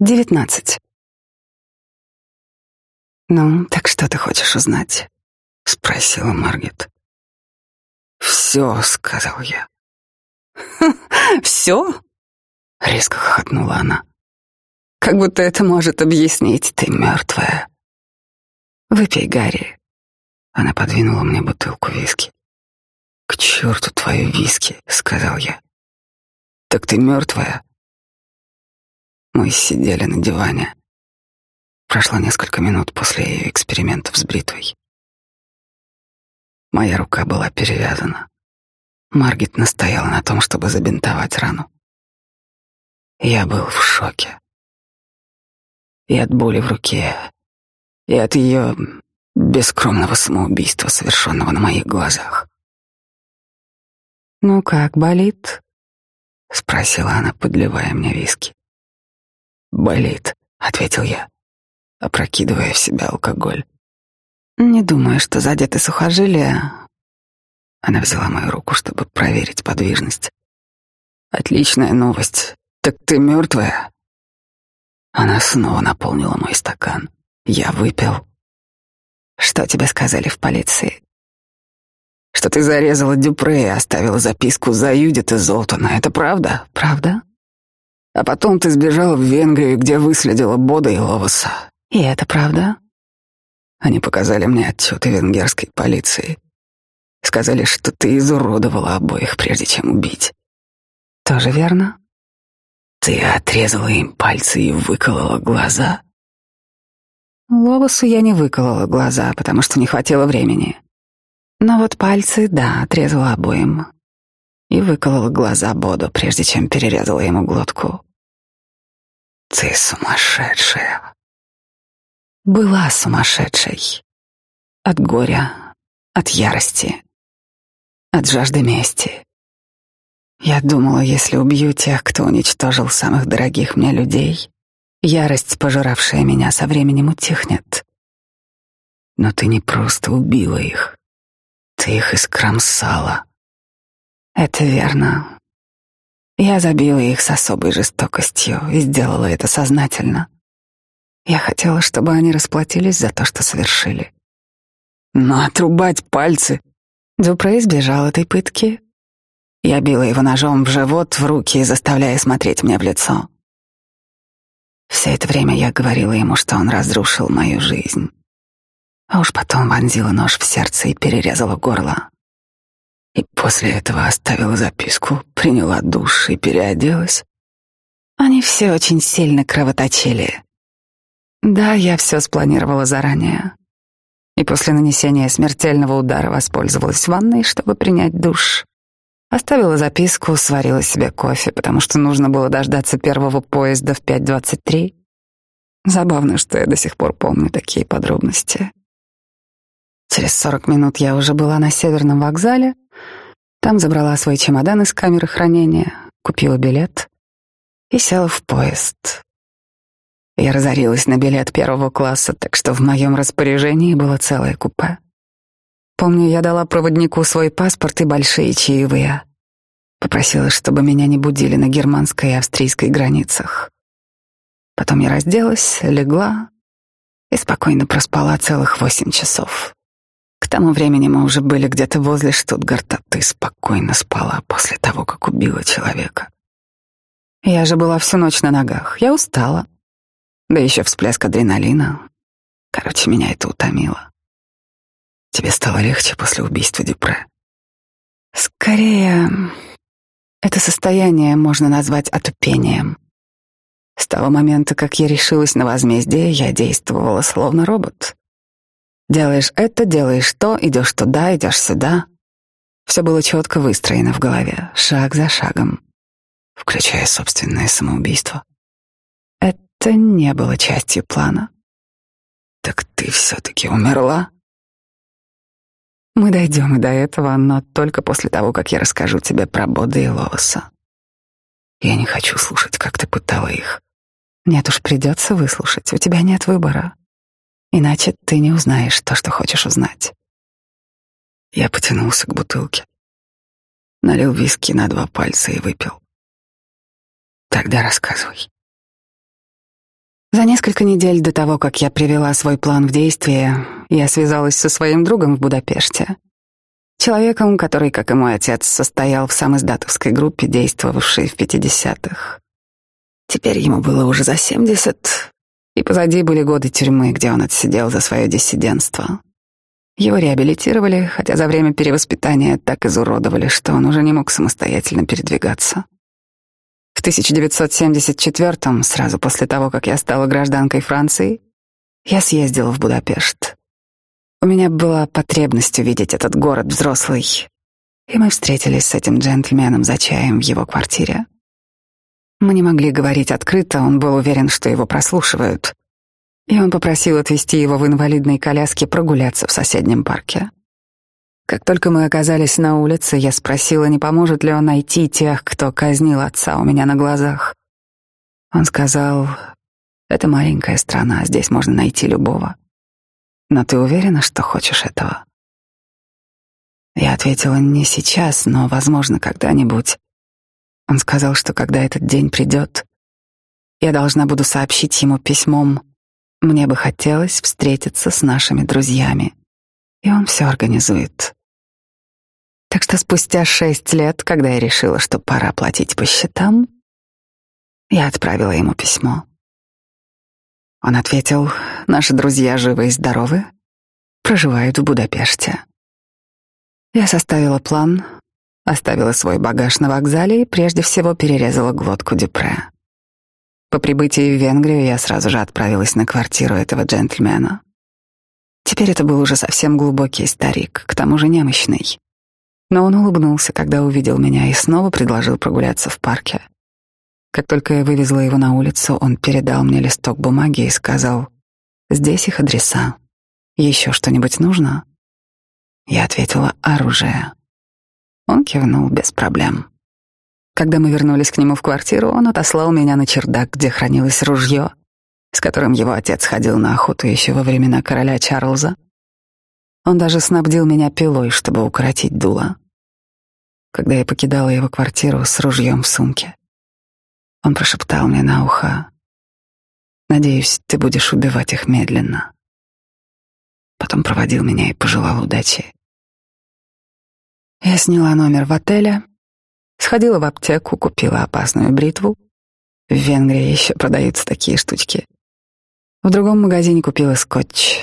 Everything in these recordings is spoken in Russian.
Девятнадцать. «Ну, так что ты хочешь узнать?» — спросила Маргет. «Все», — сказал я. «Все?» — резко хохотнула она. «Как будто это может объяснить, ты мертвая. Выпей, Гарри». Она подвинула мне бутылку виски. «К черту твою виски», — сказал я. «Так ты мертвая?» Мы сидели на диване. Прошло несколько минут после ее экспериментов с бритвой. Моя рука была перевязана. Маргит настояла на том, чтобы забинтовать рану. Я был в шоке. И от боли в руке, и от ее бескромного самоубийства, совершенного на моих глазах. «Ну как, болит?» — спросила она, подливая мне виски. «Болит», — ответил я, опрокидывая в себя алкоголь. «Не думаю, что задеты сухожилия». Она взяла мою руку, чтобы проверить подвижность. «Отличная новость. Так ты мертвая?» Она снова наполнила мой стакан. Я выпил. «Что тебе сказали в полиции?» «Что ты зарезала Дюпре и оставила записку за Юдита Золтона. Это правда?» «Правда?» А потом ты сбежала в Венгрию, где выследила Бода и Ловаса. И это правда? Они показали мне отчеты венгерской полиции. Сказали, что ты изуродовала обоих, прежде чем убить. Тоже верно? Ты отрезала им пальцы и выколола глаза. Ловасу я не выколола глаза, потому что не хватило времени. Но вот пальцы, да, отрезала обоим и выколола глаза Боду, прежде чем перерезала ему глотку. Ты сумасшедшая. Была сумасшедшей. От горя, от ярости, от жажды мести. Я думала, если убью тех, кто уничтожил самых дорогих мне людей, ярость, пожиравшая меня, со временем утихнет. Но ты не просто убила их. Ты их искромсала. Это верно. Я забила их с особой жестокостью и сделала это сознательно. Я хотела, чтобы они расплатились за то, что совершили. Но отрубать пальцы... Дюпре избежал этой пытки. Я била его ножом в живот, в руки, заставляя смотреть мне в лицо. Все это время я говорила ему, что он разрушил мою жизнь. А уж потом вонзила нож в сердце и перерезала горло. И после этого оставила записку, приняла душ и переоделась. Они все очень сильно кровоточили. Да, я все спланировала заранее. И после нанесения смертельного удара воспользовалась ванной, чтобы принять душ. Оставила записку, сварила себе кофе, потому что нужно было дождаться первого поезда в 5.23. Забавно, что я до сих пор помню такие подробности. Через сорок минут я уже была на северном вокзале, там забрала свой чемодан из камеры хранения, купила билет и села в поезд. Я разорилась на билет первого класса, так что в моем распоряжении было целое купе. Помню, я дала проводнику свой паспорт и большие чаевые. Попросила, чтобы меня не будили на германской и австрийской границах. Потом я разделась, легла и спокойно проспала целых восемь часов. К тому времени мы уже были где-то возле Штутгарта. Ты спокойно спала после того, как убила человека. Я же была всю ночь на ногах. Я устала. Да еще всплеск адреналина. Короче, меня это утомило. Тебе стало легче после убийства Дюпре? Скорее, это состояние можно назвать отупением. С того момента, как я решилась на возмездие, я действовала словно робот. Делаешь это, делаешь то, идешь туда, идешь сюда. Все было четко выстроено в голове, шаг за шагом, включая собственное самоубийство. Это не было частью плана. Так ты все-таки умерла? Мы дойдем и до этого, но только после того, как я расскажу тебе про Бода и Ловаса. Я не хочу слушать, как ты пытала их. Нет уж, придется выслушать. У тебя нет выбора. Иначе ты не узнаешь то, что хочешь узнать. Я потянулся к бутылке, налил виски на два пальца и выпил. Тогда рассказывай. За несколько недель до того, как я привела свой план в действие, я связалась со своим другом в Будапеште. Человеком, который, как и мой отец, состоял в самоиздатовской группе, действовавшей в 50-х. Теперь ему было уже за 70, и позади были годы тюрьмы, где он отсидел за свое диссидентство. Его реабилитировали, хотя за время перевоспитания так изуродовали, что он уже не мог самостоятельно передвигаться. В 1974-м, сразу после того, как я стала гражданкой Франции, я съездила в Будапешт. У меня была потребность увидеть этот город взрослый, и мы встретились с этим джентльменом за чаем в его квартире. Мы не могли говорить открыто, он был уверен, что его прослушивают, и он попросил отвезти его в инвалидной коляске прогуляться в соседнем парке. Как только мы оказались на улице, я спросила, не поможет ли он найти тех, кто казнил отца у меня на глазах. Он сказал, это маленькая страна, здесь можно найти любого. Но ты уверена, что хочешь этого? Я ответила, не сейчас, но, возможно, когда-нибудь. Он сказал, что когда этот день придет, я должна буду сообщить ему письмом, мне бы хотелось встретиться с нашими друзьями, и он все организует. Так что спустя шесть лет, когда я решила, что пора платить по счетам, я отправила ему письмо. Он ответил, наши друзья живы и здоровы, проживают в Будапеште. Я составила план, оставила свой багаж на вокзале и прежде всего перерезала глотку Дюпре. По прибытии в Венгрию я сразу же отправилась на квартиру этого джентльмена. Теперь это был уже совсем глубокий старик, к тому же немощный. Но он улыбнулся, когда увидел меня, и снова предложил прогуляться в парке. Как только я вывезла его на улицу, он передал мне листок бумаги и сказал, «Здесь их адреса. Еще что-нибудь нужно?» Я ответила, «Оружие». Он кивнул без проблем. Когда мы вернулись к нему в квартиру, он отослал меня на чердак, где хранилось ружье, с которым его отец ходил на охоту еще во времена короля Чарльза. Он даже снабдил меня пилой, чтобы укоротить дуло. Когда я покидала его квартиру с ружьем в сумке, он прошептал мне на ухо, «Надеюсь, ты будешь убивать их медленно». Потом проводил меня и пожелал удачи. Я сняла номер в отеле, сходила в аптеку, купила опасную бритву. В Венгрии еще продаются такие штучки. В другом магазине купила скотч,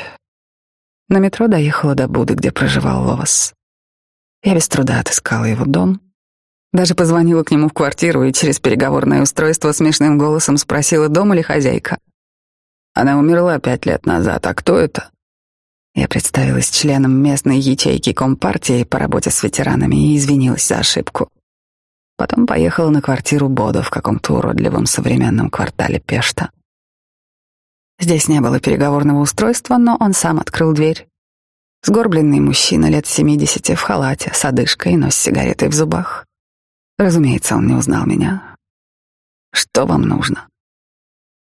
на метро доехала до Буды, где проживал Ловас. Я без труда отыскала его дом. Даже позвонила к нему в квартиру и через переговорное устройство смешным голосом спросила, дома ли хозяйка. Она умерла пять лет назад, а кто это? Я представилась членом местной ячейки Компартии по работе с ветеранами и извинилась за ошибку. Потом поехала на квартиру Бода в каком-то уродливом современном квартале Пешта. Здесь не было переговорного устройства, но он сам открыл дверь. Сгорбленный мужчина лет семидесяти в халате, с одышкой, но с сигаретой в зубах. Разумеется, он не узнал меня. Что вам нужно?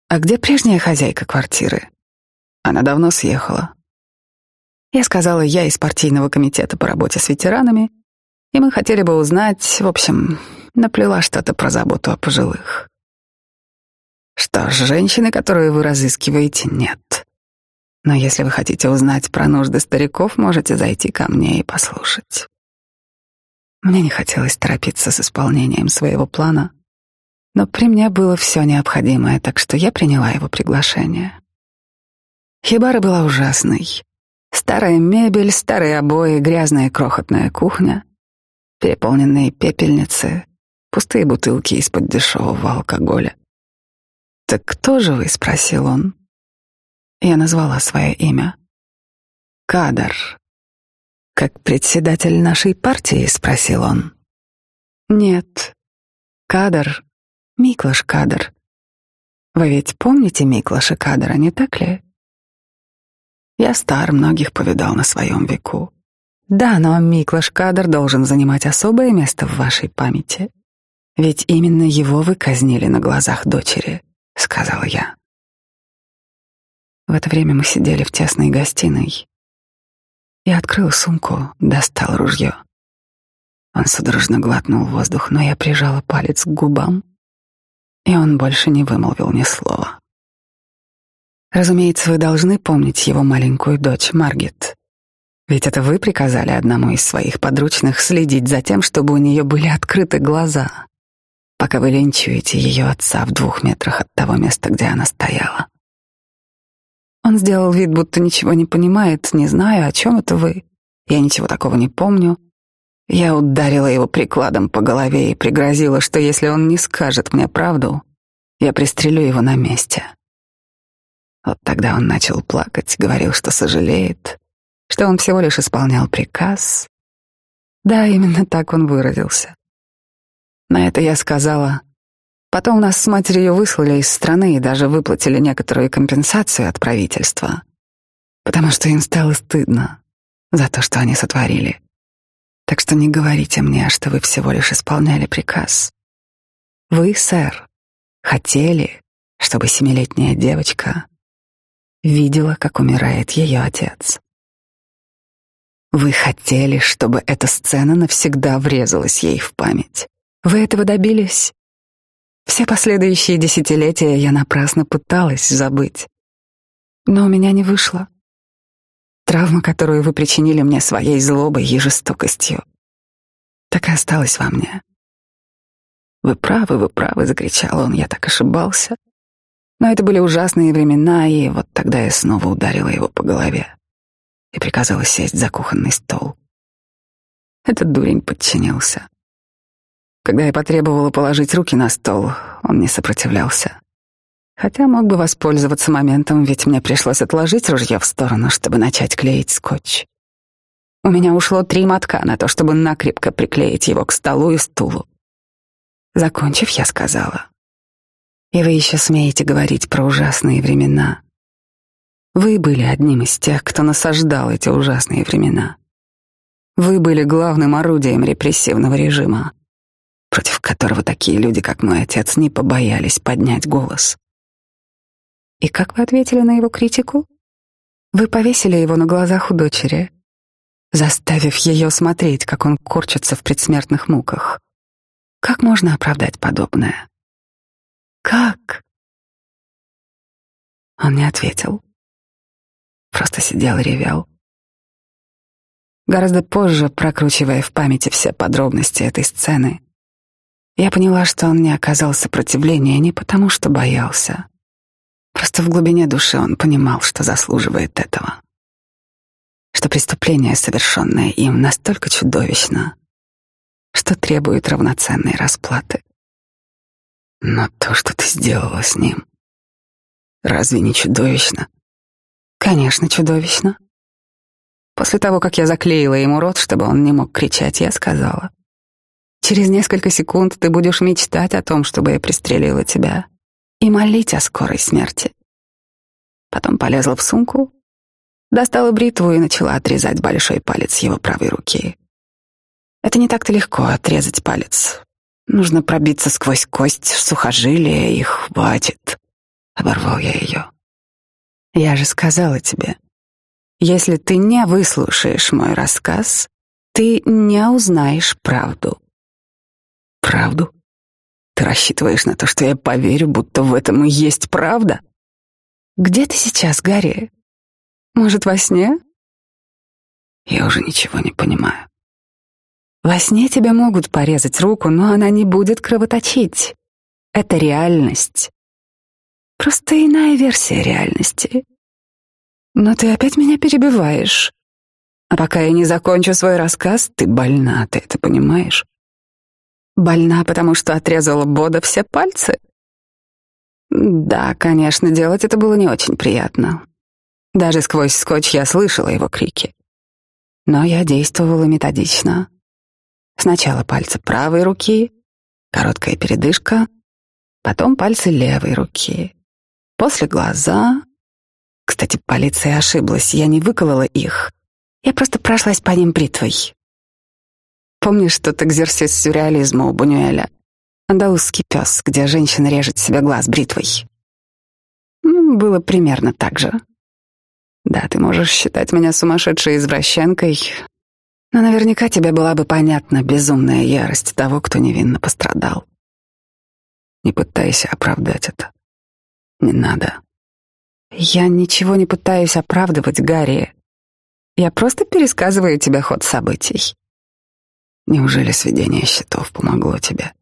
А где прежняя хозяйка квартиры? Она давно съехала. Я сказала, я из партийного комитета по работе с ветеранами, и мы хотели бы узнать, в общем, наплела что-то про заботу о пожилых. Что ж, женщины, которую вы разыскиваете, нет. Но если вы хотите узнать про нужды стариков, можете зайти ко мне и послушать. Мне не хотелось торопиться с исполнением своего плана, но при мне было все необходимое, так что я приняла его приглашение. Хибара была ужасной. Старая мебель, старые обои, грязная крохотная кухня, переполненные пепельницы, пустые бутылки из-под дешевого алкоголя. «Так кто же вы?» — спросил он. Я назвала свое имя. «Кадр». «Как председатель нашей партии?» — спросил он. «Нет. Кадр. Миклаш Кадр. Вы ведь помните Миклаша Кадра, не так ли?» Я стар, многих повидал на своем веку. Да, но Миклаш Кадр должен занимать особое место в вашей памяти. Ведь именно его вы казнили на глазах дочери сказала я. В это время мы сидели в тесной гостиной. Я открыл сумку, достал ружье. Он судорожно глотнул воздух, но я прижала палец к губам, и он больше не вымолвил ни слова. Разумеется, вы должны помнить его маленькую дочь Маргет. Ведь это вы приказали одному из своих подручных следить за тем, чтобы у нее были открыты глаза, пока вы линчуете ее отца в двух метрах от того места, где она стояла. Он сделал вид, будто ничего не понимает, не знаю, о чем это вы. Я ничего такого не помню. Я ударила его прикладом по голове и пригрозила, что если он не скажет мне правду, я пристрелю его на месте. Вот тогда он начал плакать, говорил, что сожалеет, что он всего лишь исполнял приказ. Да, именно так он выразился. На это я сказала, потом нас с матерью выслали из страны и даже выплатили некоторую компенсацию от правительства, потому что им стало стыдно за то, что они сотворили. Так что не говорите мне, что вы всего лишь исполняли приказ. Вы, сэр, хотели, чтобы семилетняя девочка видела, как умирает ее отец. Вы хотели, чтобы эта сцена навсегда врезалась ей в память. Вы этого добились. Все последующие десятилетия я напрасно пыталась забыть. Но у меня не вышло. Травма, которую вы причинили мне своей злобой и жестокостью, так и осталась во мне. «Вы правы, вы правы!» — закричал он. «Я так ошибался!» Но это были ужасные времена, и вот тогда я снова ударила его по голове и приказала сесть за кухонный стол. Этот дурень подчинился. Когда я потребовала положить руки на стол, он не сопротивлялся. Хотя мог бы воспользоваться моментом, ведь мне пришлось отложить ружье в сторону, чтобы начать клеить скотч. У меня ушло три мотка на то, чтобы накрепко приклеить его к столу и стулу. Закончив, я сказала. И вы еще смеете говорить про ужасные времена. Вы были одним из тех, кто насаждал эти ужасные времена. Вы были главным орудием репрессивного режима, против которого такие люди, как мой отец, не побоялись поднять голос. И как вы ответили на его критику? Вы повесили его на глазах у дочери, заставив ее смотреть, как он корчится в предсмертных муках. Как можно оправдать подобное? Как? Он не ответил. Просто сидел и ревел. Гораздо позже, прокручивая в памяти все подробности этой сцены, я поняла, что он не оказал сопротивления не потому, что боялся. Просто в глубине души он понимал, что заслуживает этого. Что преступление, совершенное им, настолько чудовищно, что требует равноценной расплаты. Но то, что ты сделала с ним, разве не чудовищно? Конечно, чудовищно. После того, как я заклеила ему рот, чтобы он не мог кричать, я сказала. Через несколько секунд ты будешь мечтать о том, чтобы я пристрелила тебя, и молить о скорой смерти. Потом полезла в сумку, достала бритву и начала отрезать большой палец его правой руки. Это не так-то легко отрезать палец. Нужно пробиться сквозь кость, сухожилия, и хватит. Оборвал я ее. Я же сказала тебе, если ты не выслушаешь мой рассказ, ты не узнаешь правду. Правду? Ты рассчитываешь на то, что я поверю, будто в этом и есть правда? Где ты сейчас, Гарри? Может, во сне? Я уже ничего не понимаю. Во сне тебе могут порезать руку, но она не будет кровоточить. Это реальность. Просто иная версия реальности. Но ты опять меня перебиваешь. А пока я не закончу свой рассказ, ты больна, ты это понимаешь? Больна, потому что отрезала Бода все пальцы? Да, конечно, делать это было не очень приятно. Даже сквозь скотч я слышала его крики. Но я действовала методично. Сначала пальцы правой руки, короткая передышка, потом пальцы левой руки. После глаза. Кстати, полиция ошиблась, я не выколола их. Я просто прошлась по ним бритвой. Помнишь тот экзерсис сюрреализма у Бунюэля? Андалузский пес, где женщина режет себе глаз бритвой. Было примерно так же. Да, ты можешь считать меня сумасшедшей извращенкой, но наверняка тебе была бы понятна безумная ярость того, кто невинно пострадал. Не пытайся оправдать это. Не надо. Я ничего не пытаюсь оправдывать, Гарри. Я просто пересказываю тебе ход событий. Неужели сведение счетов помогло тебе?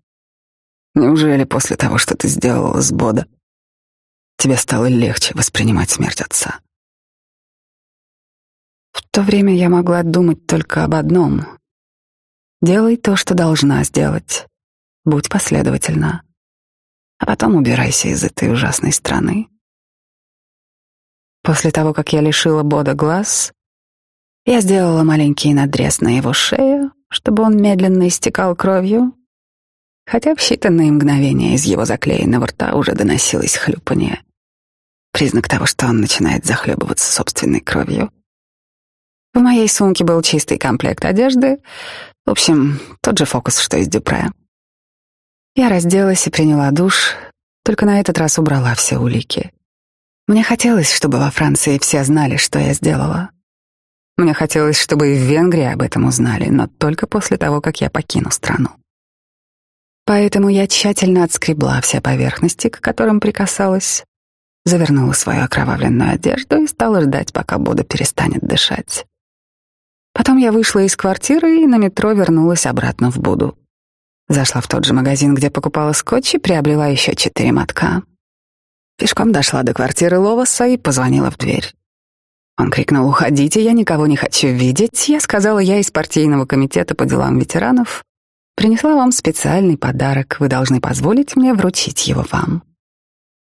Неужели после того, что ты сделала с Бода, тебе стало легче воспринимать смерть отца? В то время я могла думать только об одном. Делай то, что должна сделать. Будь последовательна. А потом убирайся из этой ужасной страны. После того, как я лишила Бода глаз, я сделала маленький надрез на его шею, чтобы он медленно истекал кровью, хотя в считанные мгновения из его заклеенного рта уже доносилось хлюпанье. Признак того, что он начинает захлебываться собственной кровью. В моей сумке был чистый комплект одежды. В общем, тот же фокус, что и с Дюпре. Я разделась и приняла душ, только на этот раз убрала все улики. Мне хотелось, чтобы во Франции все знали, что я сделала. Мне хотелось, чтобы и в Венгрии об этом узнали, но только после того, как я покину страну. Поэтому я тщательно отскребла все поверхности, к которым прикасалась, завернула свою окровавленную одежду и стала ждать, пока Бода перестанет дышать. Потом я вышла из квартиры и на метро вернулась обратно в Буду. Зашла в тот же магазин, где покупала скотч и приобрела еще четыре мотка. Пешком дошла до квартиры Ловаса и позвонила в дверь. Он крикнул «Уходите, я никого не хочу видеть». Я сказала, я из партийного комитета по делам ветеранов. Принесла вам специальный подарок, вы должны позволить мне вручить его вам.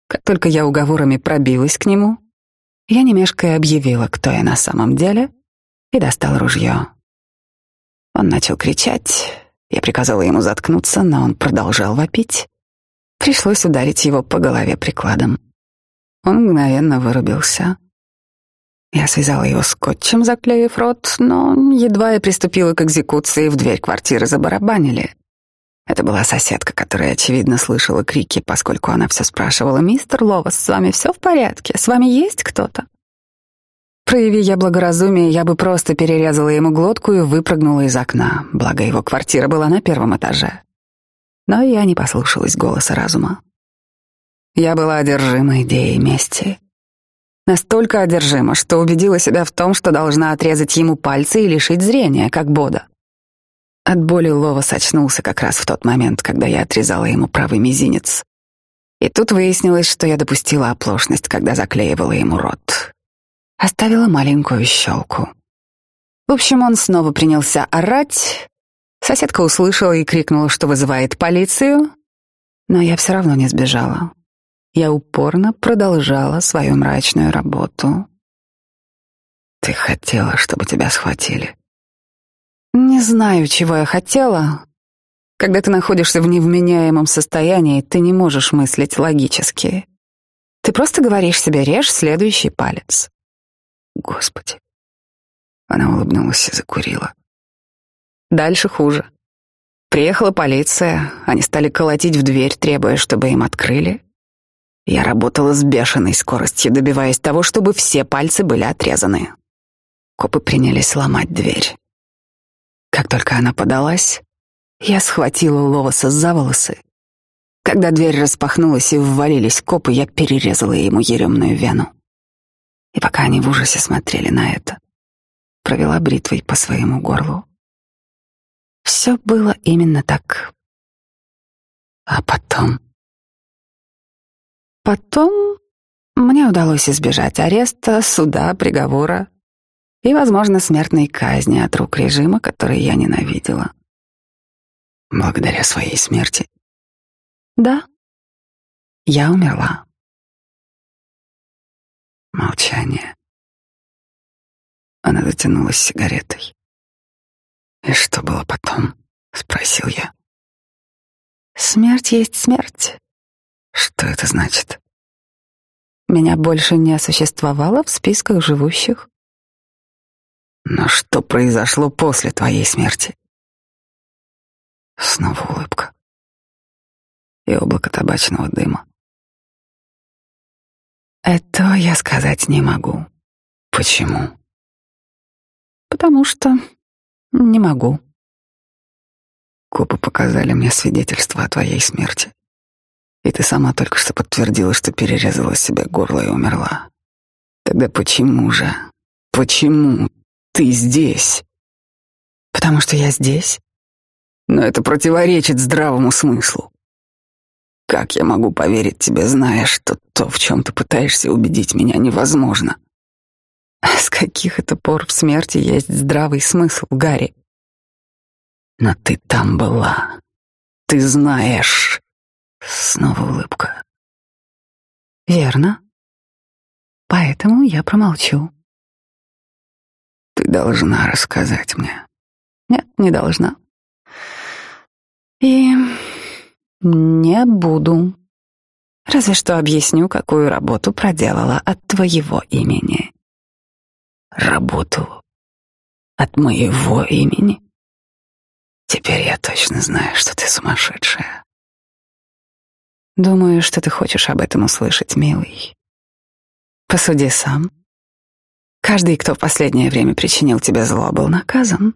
Как только я уговорами пробилась к нему, я немешкая объявила, кто я на самом деле, и достал ружье. Он начал кричать, я приказала ему заткнуться, но он продолжал вопить. Пришлось ударить его по голове прикладом. Он мгновенно вырубился. Я связала его скотчем, заклеив рот, но едва я приступила к экзекуции, в дверь квартиры забарабанили. Это была соседка, которая, очевидно, слышала крики, поскольку она все спрашивала, «Мистер Ловас, с вами все в порядке? С вами есть кто-то?» Прояви я благоразумие, я бы просто перерезала ему глотку и выпрыгнула из окна, благо его квартира была на первом этаже. Но я не послушалась голоса разума. Я была одержима идеей мести. Настолько одержима, что убедила себя в том, что должна отрезать ему пальцы и лишить зрения, как Бода. От боли Лова сочнулся как раз в тот момент, когда я отрезала ему правый мизинец. И тут выяснилось, что я допустила оплошность, когда заклеивала ему рот. Оставила маленькую щелку. В общем, он снова принялся орать. Соседка услышала и крикнула, что вызывает полицию, но я все равно не сбежала я упорно продолжала свою мрачную работу. Ты хотела, чтобы тебя схватили? Не знаю, чего я хотела. Когда ты находишься в невменяемом состоянии, ты не можешь мыслить логически. Ты просто говоришь себе «режь следующий палец». Господи. Она улыбнулась и закурила. Дальше хуже. Приехала полиция, они стали колотить в дверь, требуя, чтобы им открыли. Я работала с бешеной скоростью, добиваясь того, чтобы все пальцы были отрезаны. Копы принялись ломать дверь. Как только она подалась, я схватила Ловаса за волосы. Когда дверь распахнулась и ввалились копы, я перерезала ему еремную вену. И пока они в ужасе смотрели на это, провела бритвой по своему горлу. Все было именно так. А потом... Потом мне удалось избежать ареста, суда, приговора и, возможно, смертной казни от рук режима, который я ненавидела. Благодаря своей смерти? Да. Я умерла. Молчание. Она затянулась сигаретой. «И что было потом?» — спросил я. «Смерть есть смерть. Что это значит? Меня больше не существовало в списках живущих. Но что произошло после твоей смерти? Снова улыбка и облако табачного дыма. Этого я сказать не могу. Почему? Потому что не могу. Копы показали мне свидетельство о твоей смерти. И ты сама только что подтвердила, что перерезала себе горло и умерла. Тогда почему же? Почему ты здесь? Потому что я здесь. Но это противоречит здравому смыслу. Как я могу поверить тебе, зная, что то, в чем ты пытаешься убедить меня, невозможно? С каких это пор в смерти есть здравый смысл, Гарри? Но ты там была. Ты знаешь. Снова улыбка. Верно. Поэтому я промолчу. Ты должна рассказать мне. Нет, не должна. И не буду. Разве что объясню, какую работу проделала от твоего имени. Работу от моего имени? Теперь я точно знаю, что ты сумасшедшая. Думаю, что ты хочешь об этом услышать, милый. Посуди сам. Каждый, кто в последнее время причинил тебе зло, был наказан.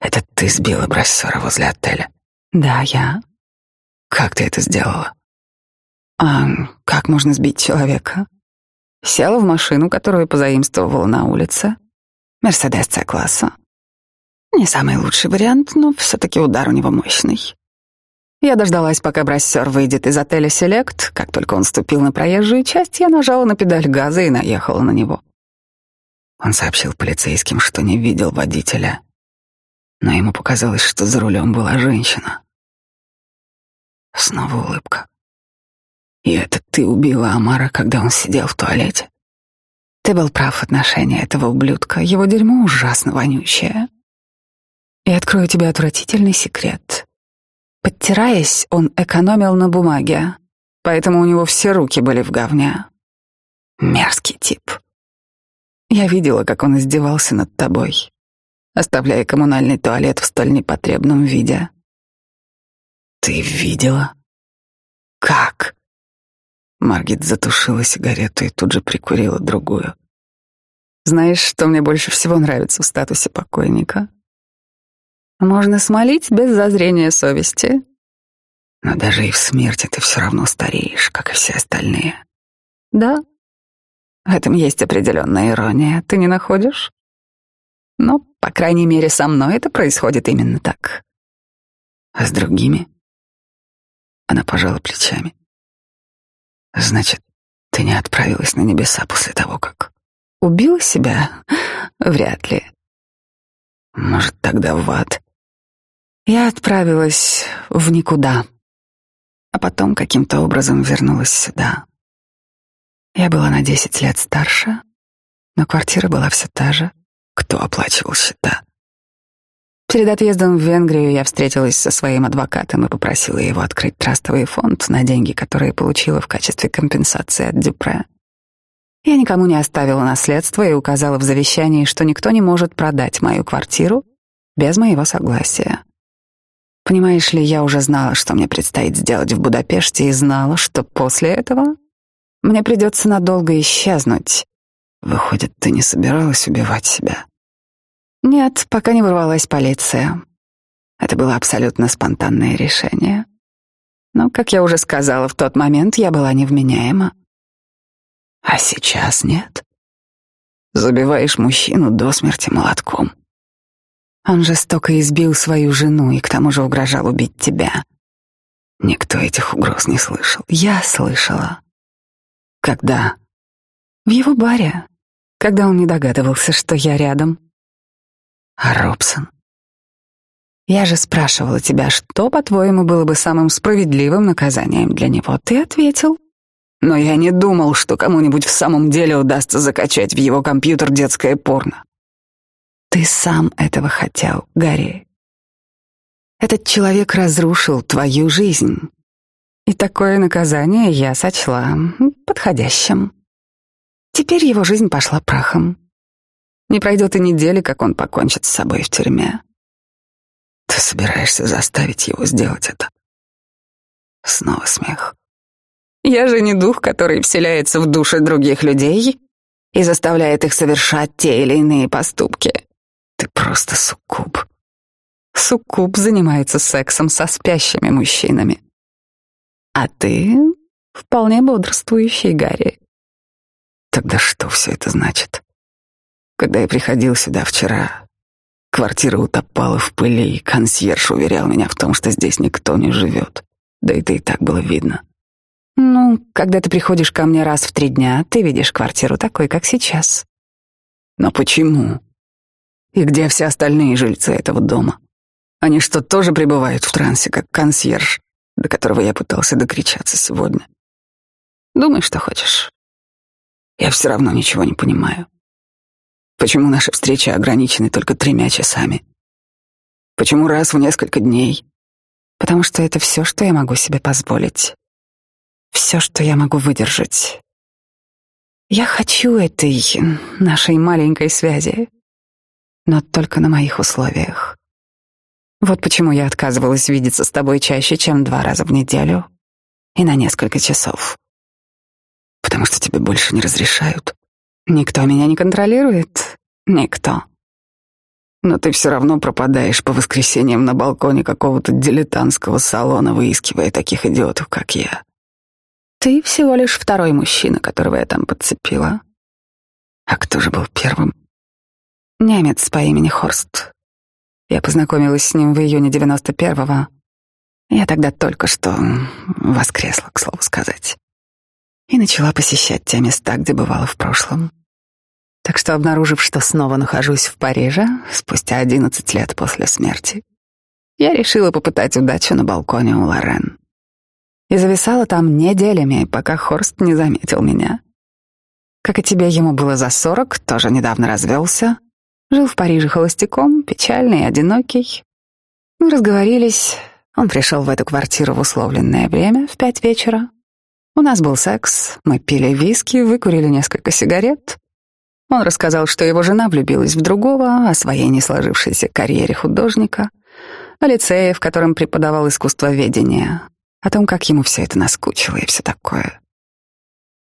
Это ты сбила брассера возле отеля? Да, я. Как ты это сделала? А как можно сбить человека? Села в машину, которую позаимствовала на улице. Мерседес С-класса. Не самый лучший вариант, но все-таки удар у него мощный. Я дождалась, пока брассер выйдет из отеля «Селект». Как только он ступил на проезжую часть, я нажала на педаль газа и наехала на него. Он сообщил полицейским, что не видел водителя, но ему показалось, что за рулем была женщина. Снова улыбка. И это ты убила Амара, когда он сидел в туалете? Ты был прав в отношении этого ублюдка. Его дерьмо ужасно вонючее. И открою тебе отвратительный секрет. Подтираясь, он экономил на бумаге, поэтому у него все руки были в говне. Мерзкий тип. Я видела, как он издевался над тобой, оставляя коммунальный туалет в столь непотребном виде. Ты видела? Как? Маргит затушила сигарету и тут же прикурила другую. Знаешь, что мне больше всего нравится в статусе покойника? Можно смолить без зазрения совести. Но даже и в смерти ты все равно стареешь, как и все остальные. Да, в этом есть определенная ирония, ты не находишь? Но, по крайней мере, со мной это происходит именно так. А с другими? Она пожала плечами. Значит, ты не отправилась на небеса после того, как... Убила себя? Вряд ли. Может, тогда в ад? Я отправилась в никуда, а потом каким-то образом вернулась сюда. Я была на десять лет старше, но квартира была все та же. Кто оплачивал счета? Перед отъездом в Венгрию я встретилась со своим адвокатом и попросила его открыть трастовый фонд на деньги, которые получила в качестве компенсации от Дюпре. Я никому не оставила наследство и указала в завещании, что никто не может продать мою квартиру без моего согласия. Понимаешь ли, я уже знала, что мне предстоит сделать в Будапеште, и знала, что после этого мне придется надолго исчезнуть. Выходит, ты не собиралась убивать себя? Нет, пока не ворвалась полиция. Это было абсолютно спонтанное решение. Но, как я уже сказала, в тот момент я была невменяема. А сейчас нет. Забиваешь мужчину до смерти молотком. Он жестоко избил свою жену и к тому же угрожал убить тебя. Никто этих угроз не слышал. Я слышала. Когда? В его баре, когда он не догадывался, что я рядом. А Робсон? Я же спрашивала тебя, что, по-твоему, было бы самым справедливым наказанием для него. Ты ответил. Но я не думал, что кому-нибудь в самом деле удастся закачать в его компьютер детское порно. Ты сам этого хотел, Гарри. Этот человек разрушил твою жизнь. И такое наказание я сочла подходящим. Теперь его жизнь пошла прахом. Не пройдет и недели, как он покончит с собой в тюрьме. Ты собираешься заставить его сделать это? Снова смех. Я же не дух, который вселяется в души других людей и заставляет их совершать те или иные поступки. Ты просто суккуб. Суккуб занимается сексом со спящими мужчинами. А ты вполне бодрствующий, Гарри. Тогда что все это значит? Когда я приходил сюда вчера, квартира утопала в пыли, и консьерж уверял меня в том, что здесь никто не живет. Да это и так было видно. Ну, когда ты приходишь ко мне раз в три дня, ты видишь квартиру такой, как сейчас. Но почему? И где все остальные жильцы этого дома? Они что, тоже пребывают в трансе, как консьерж, до которого я пытался докричаться сегодня? Думай, что хочешь. Я все равно ничего не понимаю. Почему наши встречи ограничены только тремя часами? Почему раз в несколько дней? Потому что это все, что я могу себе позволить. Все, что я могу выдержать. Я хочу этой нашей маленькой связи, но только на моих условиях. Вот почему я отказывалась видеться с тобой чаще, чем два раза в неделю и на несколько часов. Потому что тебе больше не разрешают. Никто меня не контролирует. Никто. Но ты все равно пропадаешь по воскресеньям на балконе какого-то дилетантского салона, выискивая таких идиотов, как я. Ты всего лишь второй мужчина, которого я там подцепила. А кто же был первым? Немец по имени Хорст. Я познакомилась с ним в июне девяносто первого. Я тогда только что воскресла, к слову сказать. И начала посещать те места, где бывала в прошлом. Так что, обнаружив, что снова нахожусь в Париже, спустя одиннадцать лет после смерти, я решила попытать удачу на балконе у Лорен. И зависала там неделями, пока Хорст не заметил меня. Как и тебе, ему было за сорок, тоже недавно развелся, Жил в Париже холостяком, печальный одинокий. Мы разговорились. Он пришел в эту квартиру в условленное время, в пять вечера. У нас был секс, мы пили виски, выкурили несколько сигарет. Он рассказал, что его жена влюбилась в другого, о своей не сложившейся карьере художника, о лицее, в котором преподавал искусствоведение, о том, как ему все это наскучило и все такое.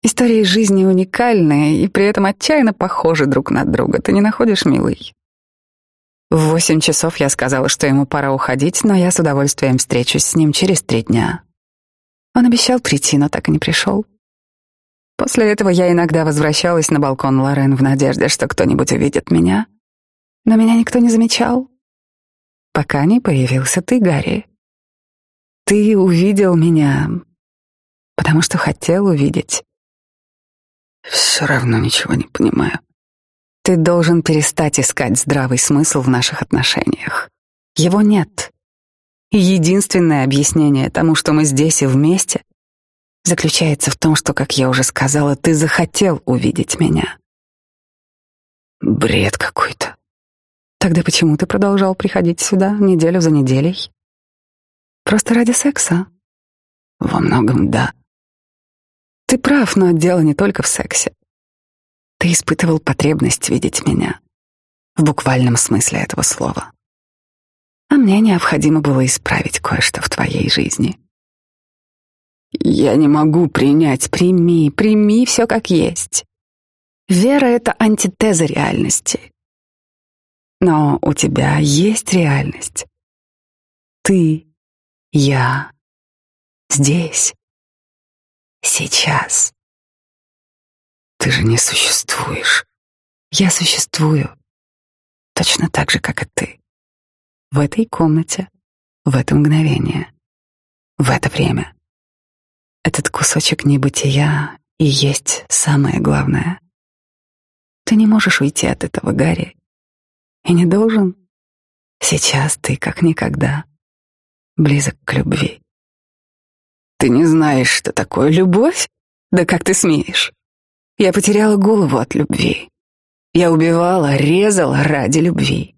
Истории жизни уникальные и при этом отчаянно похожи друг на друга. Ты не находишь, милый? В восемь часов я сказала, что ему пора уходить, но я с удовольствием встречусь с ним через три дня. Он обещал прийти, но так и не пришел. После этого я иногда возвращалась на балкон Лорен в надежде, что кто-нибудь увидит меня. Но меня никто не замечал. Пока не появился ты, Гарри. Ты увидел меня, потому что хотел увидеть. Все равно ничего не понимаю. Ты должен перестать искать здравый смысл в наших отношениях. Его нет. И единственное объяснение тому, что мы здесь и вместе, заключается в том, что, как я уже сказала, ты захотел увидеть меня. Бред какой-то. Тогда почему ты продолжал приходить сюда неделю за неделей? Просто ради секса? Во многом да. Ты прав, но дело не только в сексе. Ты испытывал потребность видеть меня. В буквальном смысле этого слова. А мне необходимо было исправить кое-что в твоей жизни. Я не могу принять. Прими, прими все как есть. Вера — это антитеза реальности. Но у тебя есть реальность. Ты, я, здесь. Сейчас. Ты же не существуешь. Я существую. Точно так же, как и ты. В этой комнате, в это мгновение, в это время. Этот кусочек небытия и есть самое главное. Ты не можешь уйти от этого, Гарри. И не должен. Сейчас ты, как никогда, близок к любви. Ты не знаешь, что такое любовь? Да как ты смеешь? Я потеряла голову от любви. Я убивала, резала ради любви.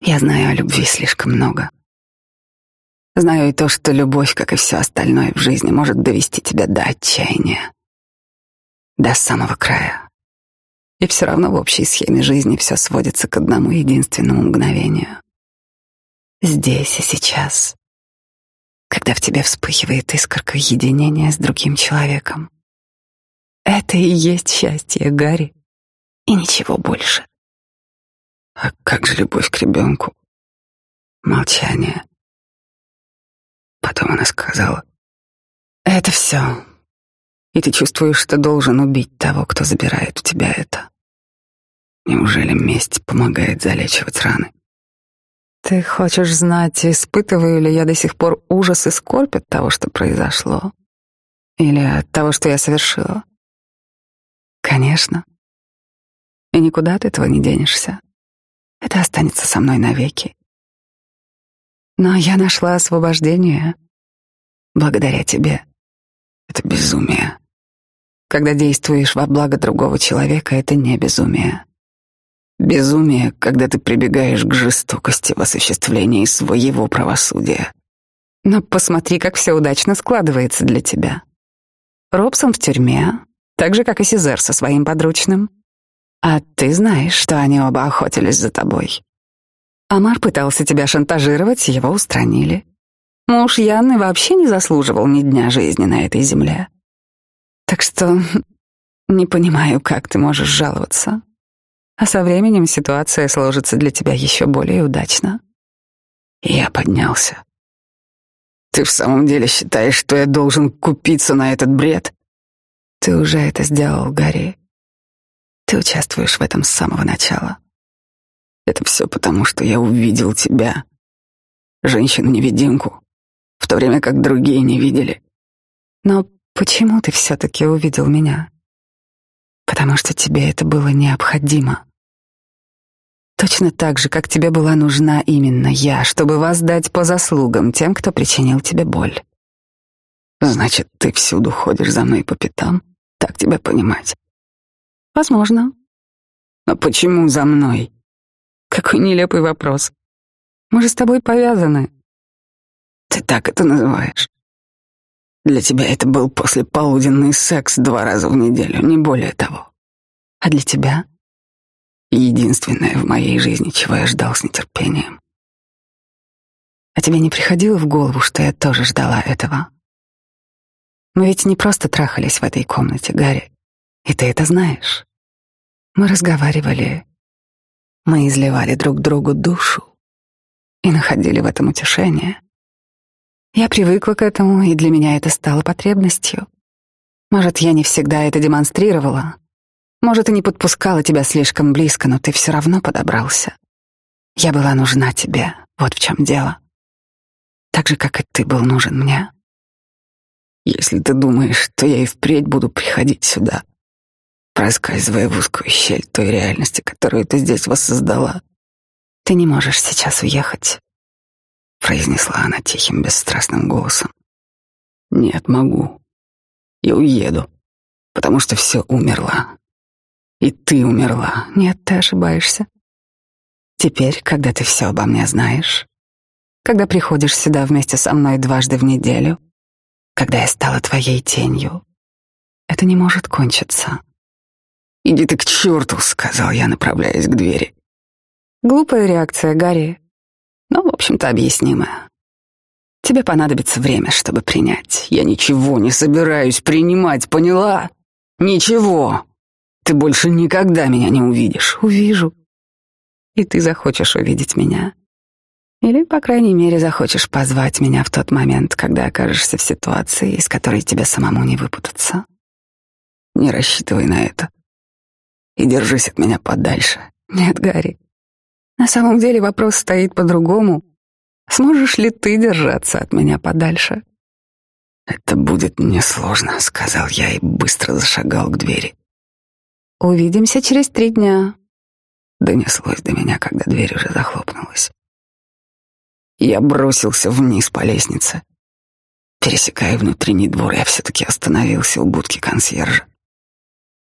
Я знаю о любви слишком много. Знаю и то, что любовь, как и все остальное в жизни, может довести тебя до отчаяния. До самого края. И все равно в общей схеме жизни все сводится к одному единственному мгновению. Здесь и сейчас когда в тебе вспыхивает искорка единения с другим человеком. Это и есть счастье, Гарри, и ничего больше. А как же любовь к ребенку? Молчание. Потом она сказала, это все. и ты чувствуешь, что должен убить того, кто забирает у тебя это. Неужели месть помогает залечивать раны? Ты хочешь знать, испытываю ли я до сих пор ужас и скорбь от того, что произошло? Или от того, что я совершила? Конечно. И никуда от этого не денешься. Это останется со мной навеки. Но я нашла освобождение благодаря тебе. Это безумие. Когда действуешь во благо другого человека, это не безумие. Безумие, когда ты прибегаешь к жестокости в осуществлении своего правосудия. Но посмотри, как все удачно складывается для тебя. Робсон в тюрьме, так же, как и Сизер со своим подручным. А ты знаешь, что они оба охотились за тобой. Амар пытался тебя шантажировать, его устранили. Муж Янны вообще не заслуживал ни дня жизни на этой земле. Так что не понимаю, как ты можешь жаловаться. А со временем ситуация сложится для тебя еще более удачно. я поднялся. Ты в самом деле считаешь, что я должен купиться на этот бред? Ты уже это сделал, Гарри. Ты участвуешь в этом с самого начала. Это все потому, что я увидел тебя, женщину-невидимку, в то время как другие не видели. Но почему ты все-таки увидел меня? Потому что тебе это было необходимо. Точно так же, как тебе была нужна именно я, чтобы воздать по заслугам тем, кто причинил тебе боль. Значит, ты всюду ходишь за мной по пятам? Так тебя понимать? Возможно. Но почему за мной? Какой нелепый вопрос. Мы же с тобой повязаны. Ты так это называешь? Для тебя это был послеполуденный секс два раза в неделю, не более того. А для тебя? Единственное в моей жизни, чего я ждал с нетерпением. А тебе не приходило в голову, что я тоже ждала этого? Мы ведь не просто трахались в этой комнате, Гарри. И ты это знаешь. Мы разговаривали. Мы изливали друг другу душу и находили в этом утешение. Я привыкла к этому, и для меня это стало потребностью. Может, я не всегда это демонстрировала. Может, и не подпускала тебя слишком близко, но ты все равно подобрался. Я была нужна тебе, вот в чем дело. Так же, как и ты был нужен мне. Если ты думаешь, что я и впредь буду приходить сюда, проскальзывая в узкую щель той реальности, которую ты здесь воссоздала, ты не можешь сейчас уехать произнесла она тихим, бесстрастным голосом. Нет, могу. И уеду, потому что все умерло. И ты умерла. Нет, ты ошибаешься. Теперь, когда ты все обо мне знаешь, когда приходишь сюда вместе со мной дважды в неделю, когда я стала твоей тенью, это не может кончиться. «Иди ты к черту», — сказал я, направляясь к двери. Глупая реакция, Гарри но, в общем-то, объяснимое. Тебе понадобится время, чтобы принять. Я ничего не собираюсь принимать, поняла? Ничего. Ты больше никогда меня не увидишь. Увижу. И ты захочешь увидеть меня. Или, по крайней мере, захочешь позвать меня в тот момент, когда окажешься в ситуации, из которой тебе самому не выпутаться. Не рассчитывай на это. И держись от меня подальше. Нет, Гарри, на самом деле вопрос стоит по-другому. Сможешь ли ты держаться от меня подальше? Это будет несложно, сказал я и быстро зашагал к двери. Увидимся через три дня. Донеслось до меня, когда дверь уже захлопнулась. Я бросился вниз по лестнице. Пересекая внутренний двор, я все-таки остановился у будки консьержа.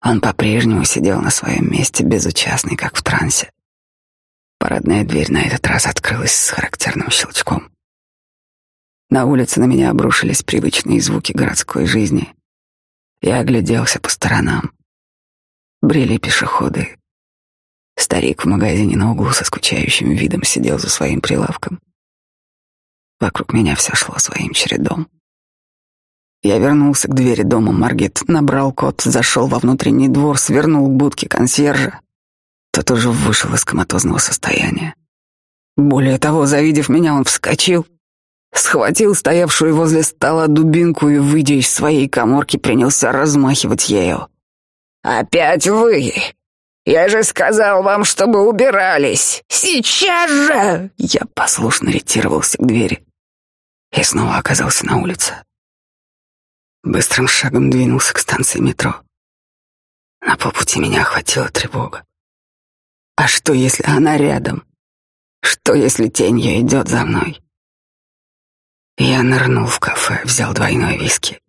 Он по-прежнему сидел на своем месте, безучастный, как в трансе. Парадная дверь на этот раз открылась с характерным щелчком. На улице на меня обрушились привычные звуки городской жизни. Я огляделся по сторонам. Брели пешеходы. Старик в магазине на углу со скучающим видом сидел за своим прилавком. Вокруг меня все шло своим чередом. Я вернулся к двери дома Маргет, набрал код, зашел во внутренний двор, свернул к будке консьержа, тот уже вышел из коматозного состояния. Более того, завидев меня, он вскочил, схватил стоявшую возле стола дубинку и, выйдя из своей коморки, принялся размахивать ею. «Опять вы! Я же сказал вам, чтобы убирались! Сейчас же!» Я послушно ретировался к двери и снова оказался на улице. Быстрым шагом двинулся к станции метро. На полпути меня охватила тревога. А что, если она рядом? Что, если тень ее идет за мной? Я нырнул в кафе, взял двойной виски.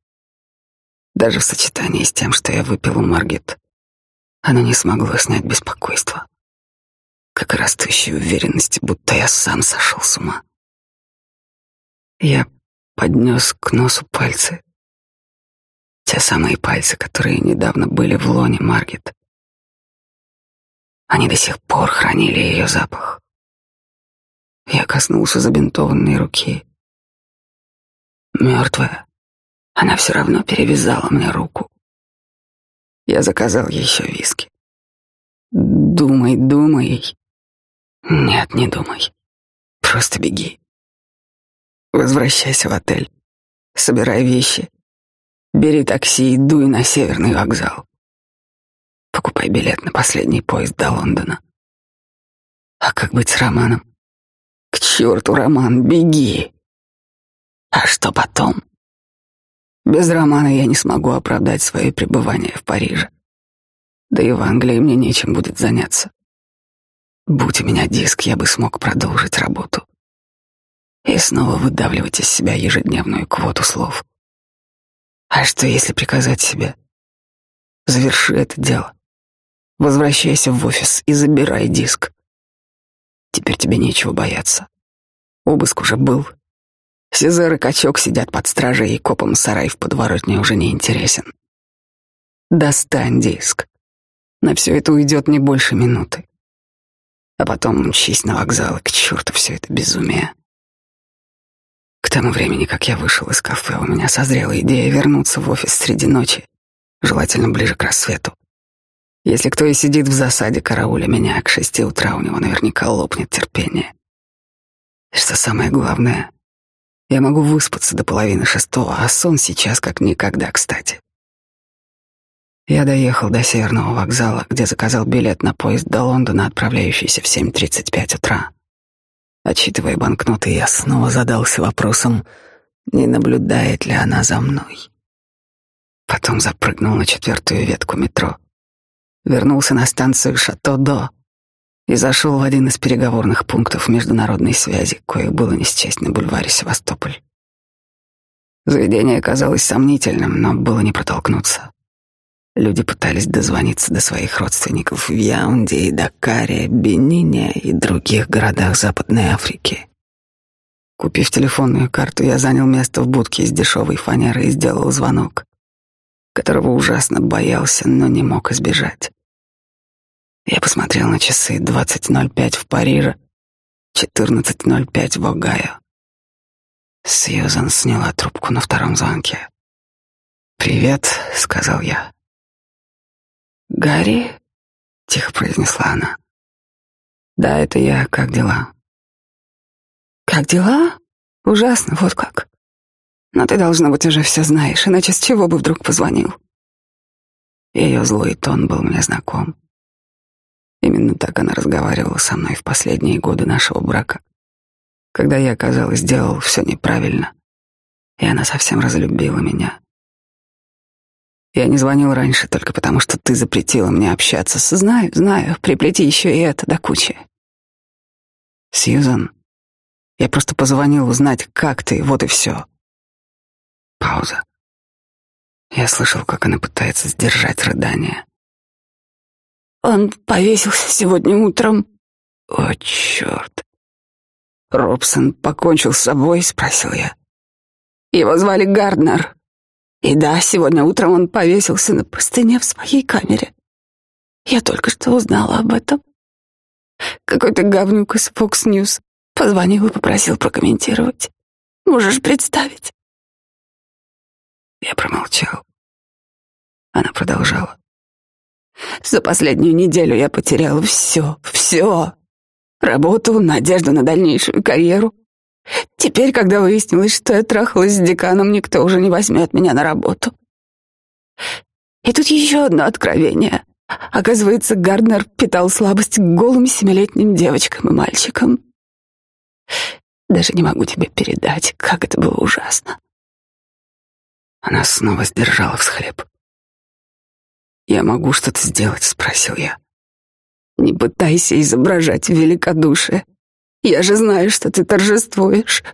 Даже в сочетании с тем, что я выпил у Маргет, оно не смогло снять беспокойство, как и растущей уверенности, будто я сам сошел с ума. Я поднес к носу пальцы, те самые пальцы, которые недавно были в лоне Маргет. Они до сих пор хранили ее запах. Я коснулся забинтованной руки. Мертвая, она все равно перевязала мне руку. Я заказал еще виски. Думай, думай. Нет, не думай. Просто беги. Возвращайся в отель. Собирай вещи. Бери такси и дуй на северный вокзал. Покупай билет на последний поезд до Лондона. А как быть с Романом? К черту, Роман, беги! А что потом? Без романа я не смогу оправдать свое пребывание в Париже. Да и в Англии мне нечем будет заняться. Будь у меня диск, я бы смог продолжить работу и снова выдавливать из себя ежедневную квоту слов. А что, если приказать себе? Заверши это дело. Возвращайся в офис и забирай диск. Теперь тебе нечего бояться. Обыск уже был, Сезар и Качок сидят под стражей, и копом сарай в подворотне уже не интересен. Достань диск. На все это уйдет не больше минуты. А потом мчись на вокзал, и к черту все это безумие. К тому времени, как я вышел из кафе, у меня созрела идея вернуться в офис среди ночи, желательно ближе к рассвету. Если кто и сидит в засаде карауля меня, к шести утра у него наверняка лопнет терпение. И что самое главное, я могу выспаться до половины шестого, а сон сейчас как никогда кстати. Я доехал до Северного вокзала, где заказал билет на поезд до Лондона, отправляющийся в 7.35 утра. Отчитывая банкноты, я снова задался вопросом, не наблюдает ли она за мной. Потом запрыгнул на четвертую ветку метро. Вернулся на станцию Шато-До, и зашел в один из переговорных пунктов международной связи, кое было не счесть на бульваре Севастополь. Заведение казалось сомнительным, но было не протолкнуться. Люди пытались дозвониться до своих родственников в Яунде и Дакаре, Бенине и других городах Западной Африки. Купив телефонную карту, я занял место в будке из дешевой фанеры и сделал звонок, которого ужасно боялся, но не мог избежать. Я посмотрел на часы 20.05 в Париже, 14.05 в Огайо. Сьюзан сняла трубку на втором звонке. «Привет», — сказал я. «Гарри?» — тихо произнесла она. «Да, это я. Как дела?» «Как дела? Ужасно, вот как. Но ты, должно быть, уже все знаешь, иначе с чего бы вдруг позвонил?» Ее злой тон был мне знаком. Именно так она разговаривала со мной в последние годы нашего брака, когда я, казалось, сделал все неправильно, и она совсем разлюбила меня. Я не звонил раньше только потому, что ты запретила мне общаться. Знаю, знаю, приплети еще и это до кучи. Сьюзан, я просто позвонил узнать, как ты, вот и все. Пауза. Я слышал, как она пытается сдержать рыдание. Он повесился сегодня утром. О, черт. Робсон покончил с собой, спросил я. Его звали Гарднер. И да, сегодня утром он повесился на простыне в своей камере. Я только что узнала об этом. Какой-то говнюк из Fox News позвонил и попросил прокомментировать. Можешь представить? Я промолчал. Она продолжала. За последнюю неделю я потеряла все, все. Работу, надежду на дальнейшую карьеру. Теперь, когда выяснилось, что я трахалась с деканом, никто уже не возьмет меня на работу. И тут еще одно откровение. Оказывается, Гарднер питал слабость к голым семилетним девочкам и мальчикам. Даже не могу тебе передать, как это было ужасно. Она снова сдержала всхлеб. «Я могу что-то сделать?» — спросил я. «Не пытайся изображать великодушие. Я же знаю, что ты торжествуешь».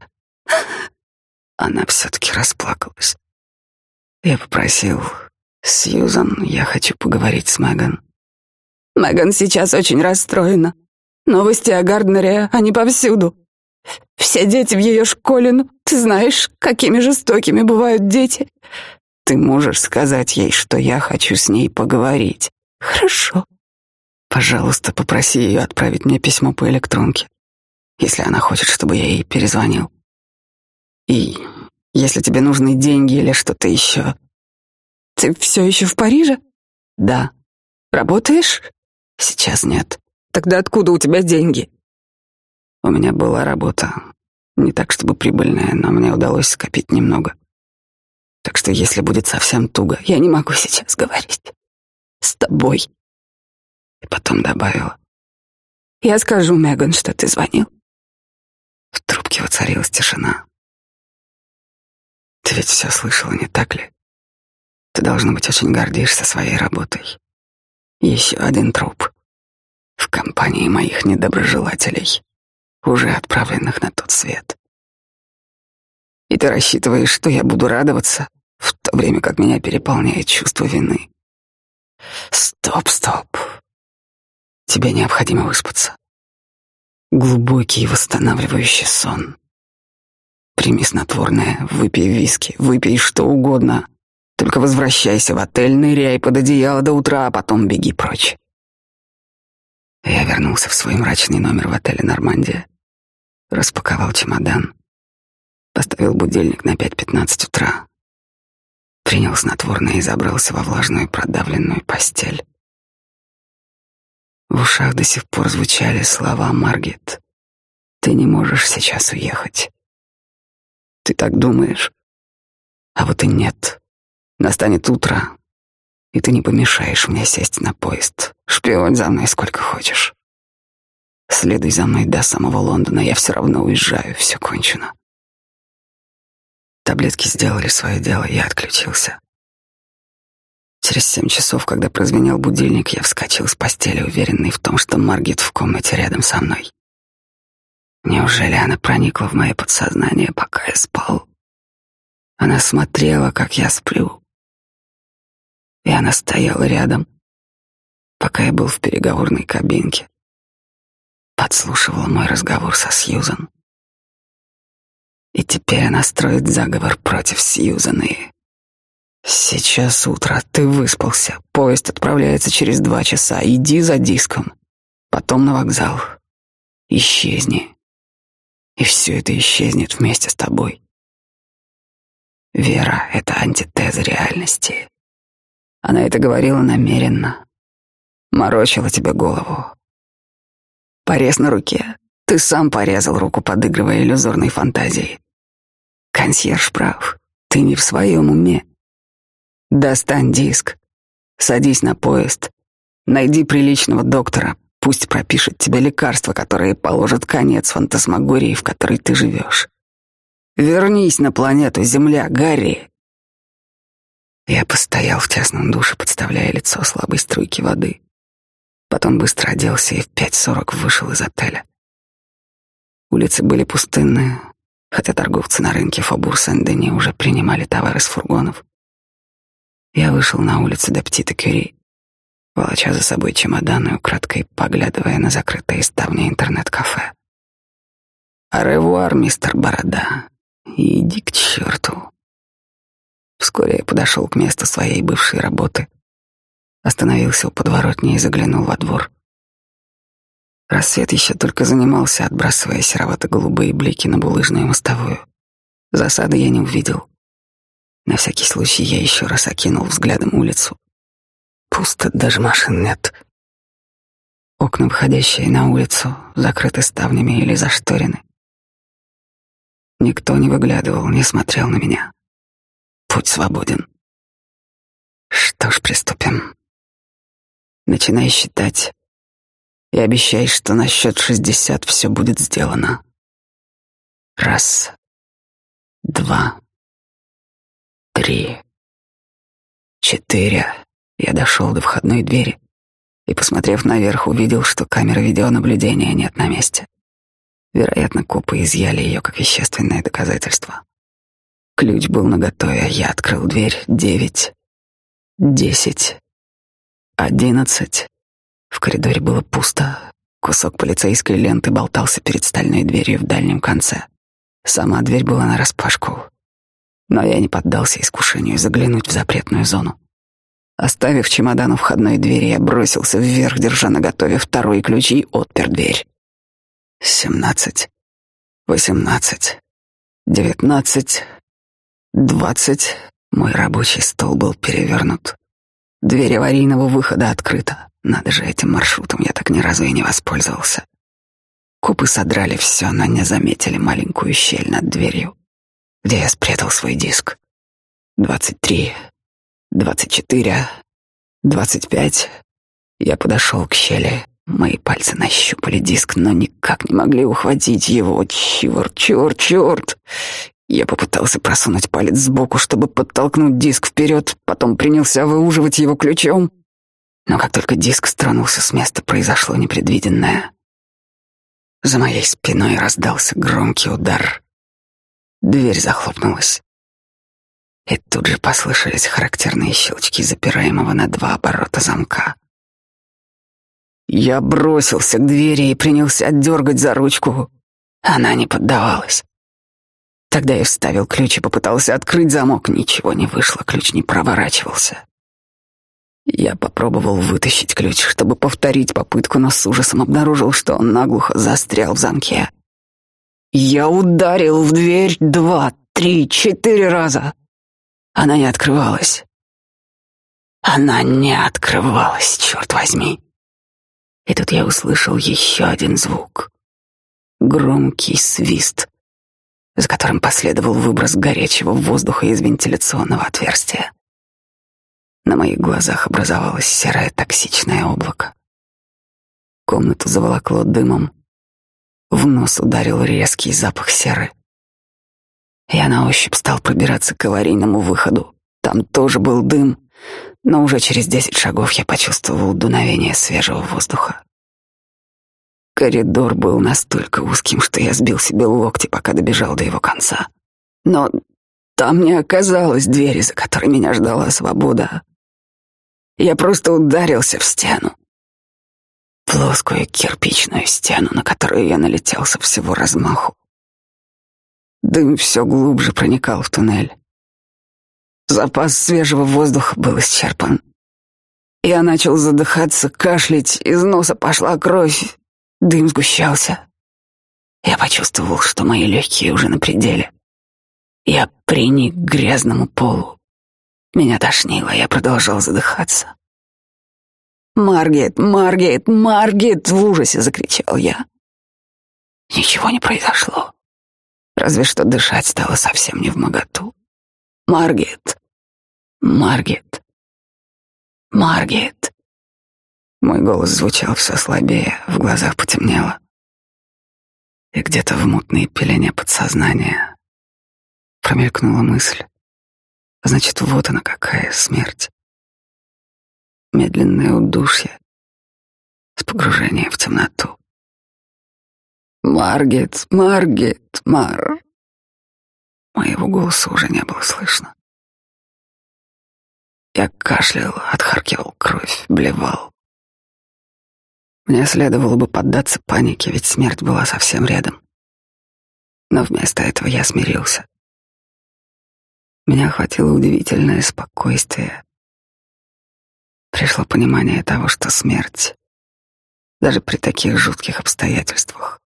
Она все-таки расплакалась. Я попросил, «Сьюзан, я хочу поговорить с Меган». Меган сейчас очень расстроена. Новости о Гарднере, они повсюду. Все дети в ее школе, ну, ты знаешь, какими жестокими бывают дети. Ты можешь сказать ей, что я хочу с ней поговорить. Хорошо. Пожалуйста, попроси ее отправить мне письмо по электронке, если она хочет, чтобы я ей перезвонил. И если тебе нужны деньги или что-то еще. Ты все еще в Париже? Да. Работаешь? Сейчас нет. Тогда откуда у тебя деньги? У меня была работа. Не так, чтобы прибыльная, но мне удалось скопить немного. Так что если будет совсем туго, я не могу сейчас говорить. С тобой. И потом добавила. Я скажу Меган, что ты звонил. В трубке воцарилась тишина. Ты ведь все слышала, не так ли? Ты, должно быть, очень гордишься своей работой. Еще один труп в компании моих недоброжелателей уже отправленных на тот свет. И ты рассчитываешь, что я буду радоваться, в то время как меня переполняет чувство вины. Стоп, стоп. Тебе необходимо выспаться. Глубокий восстанавливающий сон. Прими снотворное, выпей виски, выпей что угодно. Только возвращайся в отель, ныряй под одеяло до утра, а потом беги прочь. Я вернулся в свой мрачный номер в отеле «Нормандия». Распаковал чемодан. Поставил будильник на 5.15 утра. Принял снотворное и забрался во влажную продавленную постель. В ушах до сих пор звучали слова Маргет. «Ты не можешь сейчас уехать». «Ты так думаешь?» «А вот и нет. Настанет утро, и ты не помешаешь мне сесть на поезд. Шпионь за мной сколько хочешь. Следуй за мной до самого Лондона, я все равно уезжаю, все кончено. Таблетки сделали свое дело, я отключился. Через семь часов, когда прозвенел будильник, я вскочил с постели, уверенный в том, что Маргит в комнате рядом со мной. Неужели она проникла в мое подсознание, пока я спал? Она смотрела, как я сплю. И она стояла рядом, пока я был в переговорной кабинке подслушивала мой разговор со Сьюзан. И теперь она строит заговор против Сьюзан и... Сейчас утро, ты выспался, поезд отправляется через два часа, иди за диском, потом на вокзал, исчезни, и все это исчезнет вместе с тобой. Вера — это антитеза реальности. Она это говорила намеренно, морочила тебе голову, Порез на руке. Ты сам порезал руку, подыгрывая иллюзорной фантазией. Консьерж прав. Ты не в своем уме. Достань диск. Садись на поезд. Найди приличного доктора. Пусть пропишет тебе лекарства, которые положат конец фантасмагории, в которой ты живешь. Вернись на планету Земля, Гарри. Я постоял в тесном душе, подставляя лицо слабой струйки воды. Потом быстро оделся и в пять сорок вышел из отеля. Улицы были пустынные, хотя торговцы на рынке Фобур Сен-Дени уже принимали товары с фургонов. Я вышел на улицу до Птита Кюри, волоча за собой чемодан и украдкой поглядывая на закрытые ставни интернет-кафе. «Аревуар, мистер Борода, иди к черту». Вскоре я подошел к месту своей бывшей работы — Остановился у подворотни и заглянул во двор. Рассвет еще только занимался, отбрасывая серовато-голубые блики на булыжную мостовую. Засады я не увидел. На всякий случай я еще раз окинул взглядом улицу. Пусто, даже машин нет. Окна, выходящие на улицу, закрыты ставнями или зашторены. Никто не выглядывал, не смотрел на меня. Путь свободен. Что ж, приступим. Начинай считать и обещай, что на счет шестьдесят все будет сделано. Раз, два, три, четыре. Я дошел до входной двери и, посмотрев наверх, увидел, что камеры видеонаблюдения нет на месте. Вероятно, копы изъяли ее как вещественное доказательство. Ключ был наготове, я открыл дверь. Девять, десять, одиннадцать. В коридоре было пусто. Кусок полицейской ленты болтался перед стальной дверью в дальнем конце. Сама дверь была нараспашку. Но я не поддался искушению заглянуть в запретную зону. Оставив чемодан у входной двери, я бросился вверх, держа наготове второй ключ и отпер дверь. Семнадцать, восемнадцать, девятнадцать, двадцать. Мой рабочий стол был перевернут. Дверь аварийного выхода открыта. Надо же, этим маршрутом я так ни разу и не воспользовался. Купы содрали все, но не заметили маленькую щель над дверью, где я спрятал свой диск. Двадцать три, двадцать четыре, двадцать пять. Я подошел к щели. Мои пальцы нащупали диск, но никак не могли ухватить его. Черт, черт, черт! Я попытался просунуть палец сбоку, чтобы подтолкнуть диск вперед, потом принялся выуживать его ключом. Но как только диск стронулся с места, произошло непредвиденное. За моей спиной раздался громкий удар. Дверь захлопнулась. И тут же послышались характерные щелчки запираемого на два оборота замка. Я бросился к двери и принялся отдергать за ручку. Она не поддавалась. Тогда я вставил ключ и попытался открыть замок. Ничего не вышло, ключ не проворачивался. Я попробовал вытащить ключ, чтобы повторить попытку, но с ужасом обнаружил, что он наглухо застрял в замке. Я ударил в дверь два, три, четыре раза. Она не открывалась. Она не открывалась, черт возьми. И тут я услышал еще один звук. Громкий свист, за которым последовал выброс горячего воздуха из вентиляционного отверстия. На моих глазах образовалось серое токсичное облако. Комнату заволокло дымом. В нос ударил резкий запах серы. Я на ощупь стал пробираться к аварийному выходу. Там тоже был дым, но уже через десять шагов я почувствовал дуновение свежего воздуха. Коридор был настолько узким, что я сбил себе локти, пока добежал до его конца. Но там не оказалось двери, за которой меня ждала свобода. Я просто ударился в стену. Плоскую кирпичную стену, на которую я налетел со всего размаху. Дым все глубже проникал в туннель. Запас свежего воздуха был исчерпан. Я начал задыхаться, кашлять, из носа пошла кровь, дым сгущался. Я почувствовал, что мои легкие уже на пределе. Я приник к грязному полу. Меня тошнило, я продолжал задыхаться. «Маргет, Маргет, Маргет!» — в ужасе закричал я. Ничего не произошло. Разве что дышать стало совсем не в моготу. «Маргет! Маргет! Маргет!» Мой голос звучал все слабее, в глазах потемнело. И где-то в мутной пелене подсознания промелькнула мысль. Значит, вот она какая смерть. Медленное удушье с погружением в темноту. Маргет, Маргет, Мар. Моего голоса уже не было слышно. Я кашлял, отхаркивал кровь, блевал. Мне следовало бы поддаться панике, ведь смерть была совсем рядом. Но вместо этого я смирился. Меня охватило удивительное спокойствие. Пришло понимание того, что смерть, даже при таких жутких обстоятельствах,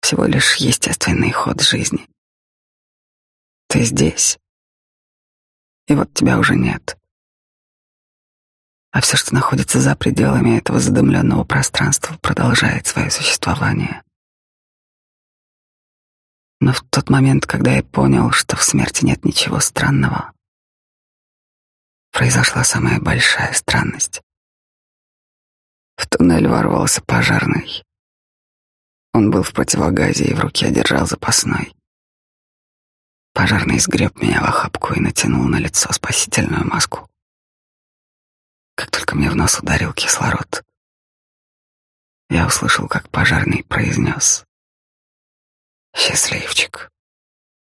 всего лишь естественный ход жизни. Ты здесь, и вот тебя уже нет. А все, что находится за пределами этого задымленного пространства, продолжает свое существование. Но в тот момент, когда я понял, что в смерти нет ничего странного, произошла самая большая странность. В туннель ворвался пожарный. Он был в противогазе и в руке держал запасной. Пожарный сгреб меня в охапку и натянул на лицо спасительную маску. Как только мне в нос ударил кислород, я услышал, как пожарный произнес «Счастливчик».